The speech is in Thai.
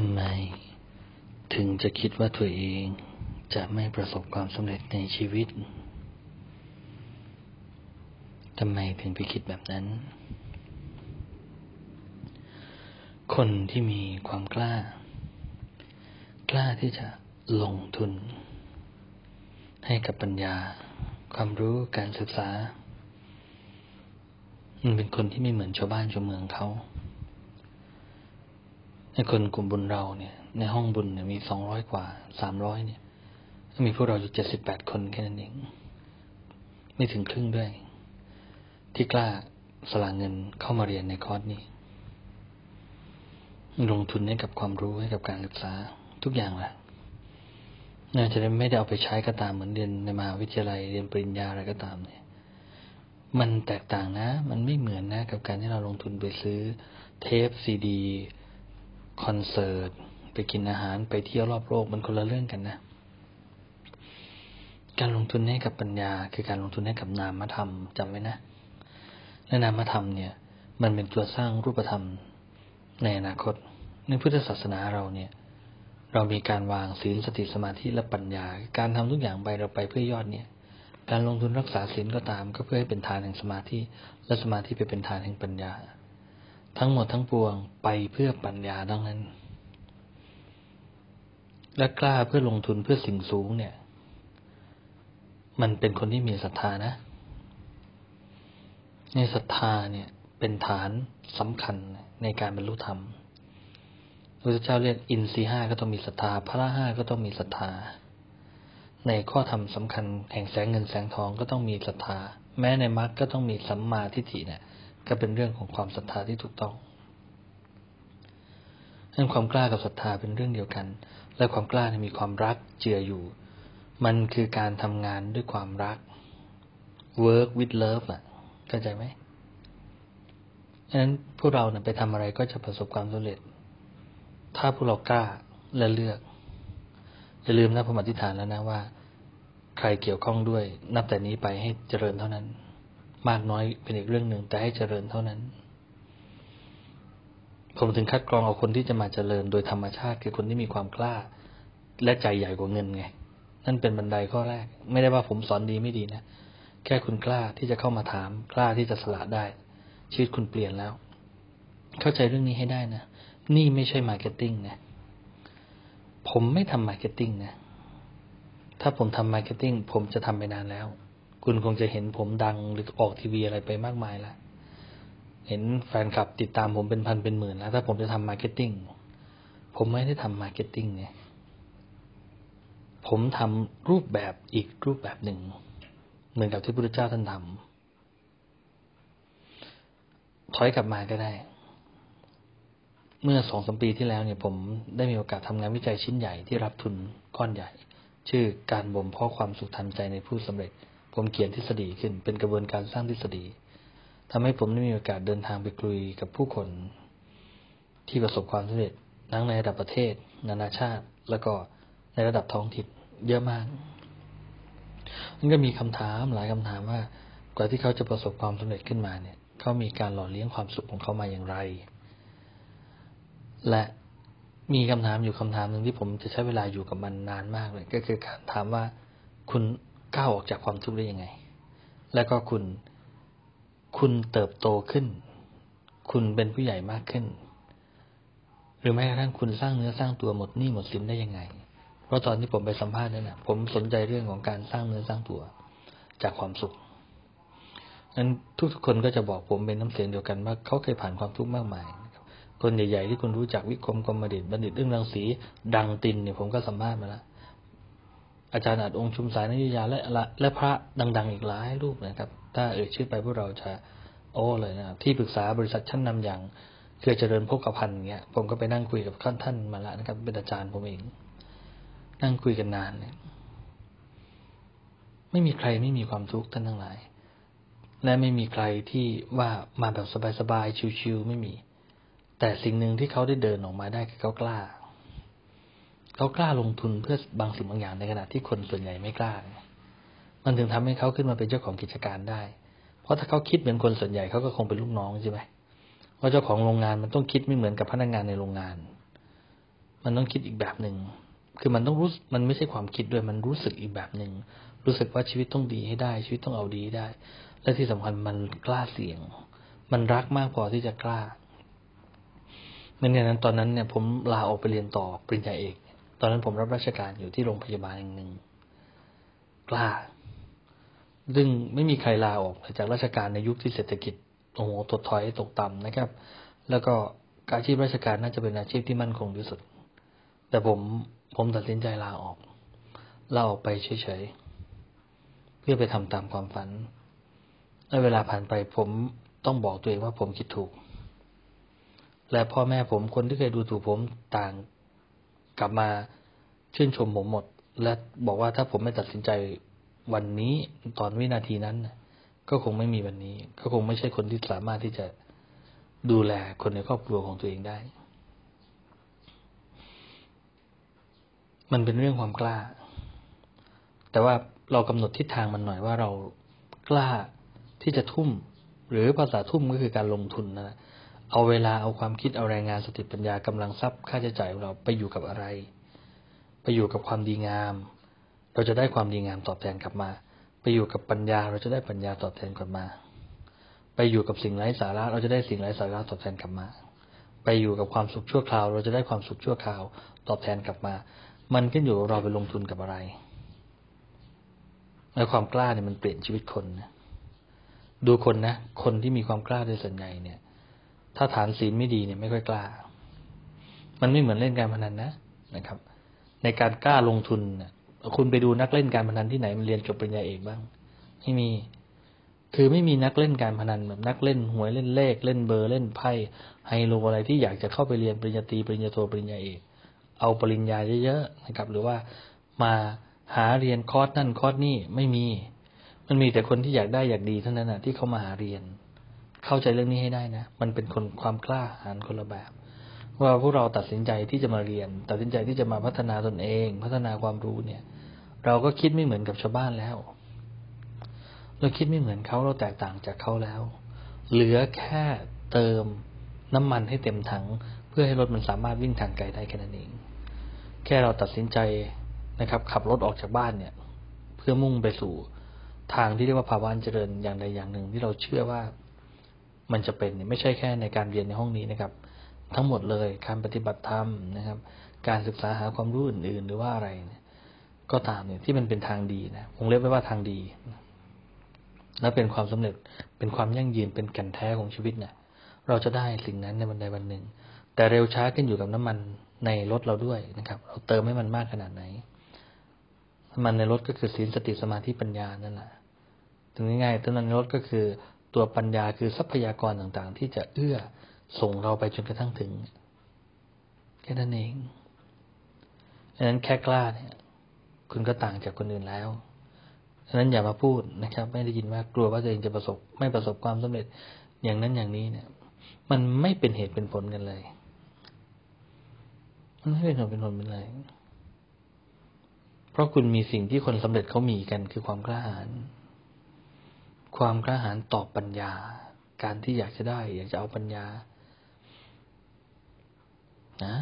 ทำไม ถึงจะคิดว่าตัวเองจะไม่ประสบความสำเร็จในชีวิต ทำไมถึงไปคิดแบบนั้น คนที่มีความกล้า กล้าที่จะลงทุน ให้กับปัญญา ความรู้การศึกษา มันเป็นคนที่ไม่เหมือนชาวบ้านชาวเมืองเขา ในคนกลุ่มบุญเราเนี่ย ในห้องบุญเนี่ยมีสองร้อยกว่าสามร้อยเนี่ย มีพวกเราอยู่เจ็ดสิบแปดคนแค่นั้นเอง ไม่ถึงครึ่งด้วย ที่กล้าสละเงินเข้ามาเรียนในคอร์สนี้ ลงทุนให้กับความรู้ให้กับการศึกษาทุกอย่างแหละน่าจะไม่ได้เอาไปใช้ก็ตามเหมือนเรียนในมหาวิทยาลัยเรียนปริญญาอะไรก็ตามเนี่ย มันแตกต่างนะ มันไม่เหมือนนะ กับการที่เราลงทุนไปซื้อเทปซีดี คอนเสิร์ต ไปกินอาหารไปเที่ยวรอบโลกมันคนละเรื่องกันนะ การลงทุนให้กับปัญญา คือการลงทุนให้กับนามธรรมจำไว้นะและนามธรรมเนี่ย มันเป็นตัวสร้างรูปธรรมในอนาคต ในพุทธศาสนาเราเนี่ย เรามีการวางศีลสติสมาธิและปัญญา การทำทุกอย่างไปเราไปเพื่อยอดเนี่ย การลงทุนรักษาศีลก็ตาม ก็เพื่อให้เป็นฐานแห่งสมาธิ และสมาธิไปเป็นฐานแห่งปัญญา ทั้งหมดทั้งปวงไปเพื่อปัญญาดังนั้น และกล้าเพื่อลงทุนเพื่อสิ่งสูงเนี่ย มันเป็นคนที่มีศรัทธานะ ในศรัทธาเนี่ยเป็นฐานสำคัญในการบรรลุธรรมพระเจ้าเรียกอินทรีห้าก็ต้องมีศรัทธา พระห้าก็ต้องมีศรัทธา ในข้อธรรมสำคัญแห่งแสงเงินแสงทองก็ต้องมีศรัทธา แม้ในมรรคก็ต้องมีสัมมาทิฏฐิเนี่ย ก็เป็นเรื่องของความศรัทธาที่ถูกต้องเรื่องความกล้ากับศรัทธาเป็นเรื่องเดียวกัน และความกล้ามีความรักเจืออยู่ มันคือการทำงานด้วยความรัก work with love อะเข้าใจไหมฉะนั้นพวกเราเนี่ยไปทำอะไรก็จะประสบความสำเร็จ ถ้าพวกเรากล้าและเลือกอย่าลืมนะผมอธิษฐานแล้วนะว่า ใครเกี่ยวข้องด้วย นับแต่นี้ไปให้เจริญเท่านั้น มากน้อยเป็นอีกเรื่องหนึ่งแต่ให้เจริญเท่านั้น ผมถึงคัดกรองเอาคนที่จะมาเจริญโดยธรรมชาติคือคนที่มีความกล้า และใจใหญ่กว่าเงินไง นั่นเป็นบันไดข้อแรก ไม่ได้ว่าผมสอนดีไม่ดีนะ แค่คุณกล้าที่จะเข้ามาถาม กล้าที่จะสละได้ ชีวิตคุณเปลี่ยนแล้ว เข้าใจเรื่องนี้ให้ได้นะ นี่ไม่ใช่ marketing นะผมไม่ทำ marketing นะ ถ้าผมทำ marketing ผมจะทำไปนานแล้ว คุณคงจะเห็นผมดังหรือออกทีวีอะไรไปมากมายแล้วเห็นแฟนคลับติดตามผมเป็นพันเป็นหมื่นแล้ว ถ้าผมจะทำ marketing ผมไม่ได้ทำ marketing เนี่ยผมทำรูปแบบอีกรูปแบบหนึ่ง เหมือนกับที่พระพุทธเจ้าท่านทำถอยกลับมาก็ได้ เมื่อสองสมปีที่แล้วเนี่ยผมได้มีโอกาสทำงานวิจัยชิ้นใหญ่ที่รับทุนก้อนใหญ่ ชื่อการบ่มเพาะความสุขทันใจในผู้สำเร็จ ผมเขียนทฤษฎีขึ้น เป็นกระบวนการสร้างทฤษฎีทำให้ผมได้มีโอกาสเดินทางไปคุยกับผู้คน ที่ประสบความสำเร็จทั้งในระดับประเทศ นานาชาติ แล้วก็ในระดับท้องถิ่นเยอะมากมันก็มีคำถามหลายคำถามว่ากว่าที่เขาจะประสบความสำเร็จขึ้นมาเนี่ยเขามีการหล่อเลี้ยงความสุขของเขามาอย่างไร และมีคำถามอยู่คำถามหนึ่งที่ผมจะใช้เวลาอยู่กับมันนานมากเลย ก็คือการถามว่าคุณ ก้าวออกจากความทุกข์ได้ยังไง แล้วก็คุณ คุณเติบโตขึ้น คุณเป็นผู้ใหญ่มากขึ้น หรือแม้กระทั่งคุณสร้างเนื้อสร้างตัวหมดหนี้หมดสินได้ยังไง เพราะตอนที่ผมไปสัมภาษณ์นั่นนะผมสนใจเรื่องของการสร้างเนื้อสร้างตัวจากความสุขนั้นทุกๆคนก็จะบอกผมเป็นน้ำเสียงเดียวกันว่าเขาเคยผ่านความทุกข์มากมายคนใหญ่ๆที่คุณรู้จักวิคมกรมดิตบัณฑิตเรื่องรังสีดังตินเนี่ยผมก็สัมภาษณ์มาแล้ว อาจารย์อาจองค์ชุมสายนิยาและและพระดัง ๆ อีกหลายรูปนะครับ ถ้าเอ่ยชื่อไปพวกเราจะโอ้เลยนะที่ปรึกษาบริษัทชั้นนำอย่างเครือเจริญพกพันธ์เงี้ยผมก็ไปนั่งคุยกับท่านท่านมาล้วนะครับ เป็นอาจารย์ผมเอง นั่งคุยกันนานเนี่ยไม่มีใครไม่มีความทุกข์ท่านทั้งหลาย และไม่มีใครที่ว่ามาแบบสบายๆชิวๆไม่มี แต่สิ่งหนึ่งที่เขาได้เดินออกมาได้คือเขากล้า เขากล้าลงทุนเพื่อบางสิ่งบางอย่างในขณะที่คนส่วนใหญ่ไม่กล้า มันถึงทำให้เขาขึ้นมาเป็นเจ้าของกิจการได้ เพราะถ้าเขาคิดเหมือนคนส่วนใหญ่เขาก็คงเป็นลูกน้องใช่ไหมว่าเจ้าของโรงงานมันต้องคิดไม่เหมือนกับพนักงงานในโรงงาน มันต้องคิดอีกแบบหนึ่ง คือมันต้องรู้ มันไม่ใช่ความคิดด้วย มันรู้สึกอีกแบบหนึ่ง รู้สึกว่าชีวิตต้องดีให้ได้ ชีวิตต้องเอาดีได้ และที่สำคัญมันกล้าเสี่ยง มันรักมากพอที่จะกล้าเมื่อนั้นตอนนั้นเนี่ยผมลาออกไปเรียนต่อปริญญาเอก ตอนนั้นผมรับราชการอยู่ที่โรงพยาบาลแห่งหนึ่ง กล้า ซึ่งไม่มีใครลาออกจากราชการในยุคที่เศรษฐกิจโอ้โหตดถอยตกต่ำนะครับ แล้วก็อาชีพราชการน่าจะเป็นอาชีพที่มั่นคงที่สุด แต่ผมผมตัดสินใจลาออกลาออกไปเฉยๆเพื่อไปทำตามความฝันและเวลาผ่านไปผมต้องบอกตัวเองว่าผมคิดถูก และพ่อแม่ผมคนที่เคยดูถูกผมต่าง กลับมาชื่นชมผมหมด และบอกว่าถ้าผมไม่ตัดสินใจวันนี้ตอนวินาทีนั้น ก็คงไม่มีวันนี้ ก็คงไม่ใช่คนที่สามารถที่จะดูแลคนในครอบครัวของตัวเองได้ มันเป็นเรื่องความกล้า แต่ว่าเรากำหนดทิศทางมันหน่อยว่าเรากล้าที่จะทุ่ม หรือภาษาทุ่มก็คือการลงทุนนะ เอาเวลาเอาความคิดเอาแรงงานสติปัญญากำลังทรัพย์ค่าใช้จ่ายของเราไปอยู่กับอะไร ไปอยู่กับความดีงาม เราจะได้ความดีงามตอบแทนกลับมา ไปอยู่กับปัญญาเราจะได้ปัญญาตอบแทนกลับมา ไปอยู่กับสิ่งไร้สาระ เราจะได้สิ่งไร้สาระตอบแทนกลับมา ไปอยู่กับความสุขชั่วคราว เราจะได้ความสุขชั่วคราว ตอบแทนกลับมา มันขึ้นอยู่เราไปลงทุนกับอะไรและความกล้าเนี่ยมันเปลี่ยนชีวิตคนนะดูคนนะ คนที่มีความกล้าโดยส่วนใหญ่เนี่ย ถ้าฐานศีลไม่ดีเนี่ยไม่ค่อยกล้า มันไม่เหมือนเล่นการพนันนะนะครับ ในการกล้าลงทุนคุณไปดูนักเล่นการพนันที่ไหนมันเรียนจบปริญญาเอกบ้าง ไม่มี คือไม่มีนักเล่นการพนันแบบนักเล่นหวยเล่นเลข เล่นเบอร์เล่นไพ่ไฮโลอะไรที่อยากจะเข้าไปเรียนปริญญาตรีปริญญาโทปริญญาเอก เอาปริญญาเยอะๆนะครับ หรือว่ามาหาเรียนคอร์สนั่นคอร์สนี่ไม่มี มันมีแต่คนที่อยากได้อยากดีเท่านั้นนะที่เขามาหาเรียน เข้าใจเรื่องนี้ให้ได้นะ มันเป็นคนความกล้าหาญคนละแบบ ว่าพวกเราตัดสินใจที่จะมาเรียน ตัดสินใจที่จะมาพัฒนาตนเอง พัฒนาความรู้เนี่ย เราก็คิดไม่เหมือนกับชาวบ้านแล้ว เราคิดไม่เหมือนเขาเราแตกต่างจากเขาแล้ว เหลือแค่เติมน้ำมันให้เต็มถัง เพื่อให้รถมันสามารถวิ่งทางไกลได้แค่นั้นเอง แค่เราตัดสินใจนะครับ ขับรถออกจากบ้านเนี่ย เพื่อมุ่งไปสู่ทางที่เรียกว่าภาวะเจริญอย่างใดอย่างหนึ่งที่เราเชื่อว่า มันจะเป็นไม่ใช่แค่ในการเรียนในห้องนี้นะครับ ทั้งหมดเลยการปฏิบัติธรรมนะครับ การศึกษาหาความรู้อื่นๆ หรือว่าอะไรเนี่ยก็ตามเนี่ยที่มันเป็นทางดีนะผมเรียกไว้ว่าทางดีและเป็นความสำเร็จเป็นความยั่งยืนเป็นแก่นแท้ของชีวิตเนี่ยเราจะได้สิ่งนั้นในวันใดวันหนึ่ง แต่เร็วช้าขึ้นอยู่กับน้ำมันในรถเราด้วยนะครับ เราเติมให้มันมากขนาดไหนน้ำมันในรถก็คือศีลสติสมาธิปัญญานั่นแหละถึงง่ายๆตัวนั้นในรถก็คือ ตัวปัญญาคือทรัพยากรต่างๆ ที่จะเอื้อส่งเราไปจนกระทั่งถึงแค่นั้นเองดังนั้นแค่กล้าเนี่ย คุณก็ต่างจากคนอื่นแล้วฉะนั้นอย่ามาพูดนะครับ ไม่ได้ยินว่ากลัวว่าตัวเองจะประสบ ไม่ประสบความสำเร็จอย่างนั้นอย่างนี้เนี่ย มันไม่เป็นเหตุเป็นผลกันเลยมันไม่เป็นเหตุเป็นผลเป็นไรเพราะคุณมีสิ่งที่คนสำเร็จเขามีกันคือความกล้าหาญ ความกระหายตอบปัญญา การที่อยากจะได้ อยากจะเอาปัญญา นะ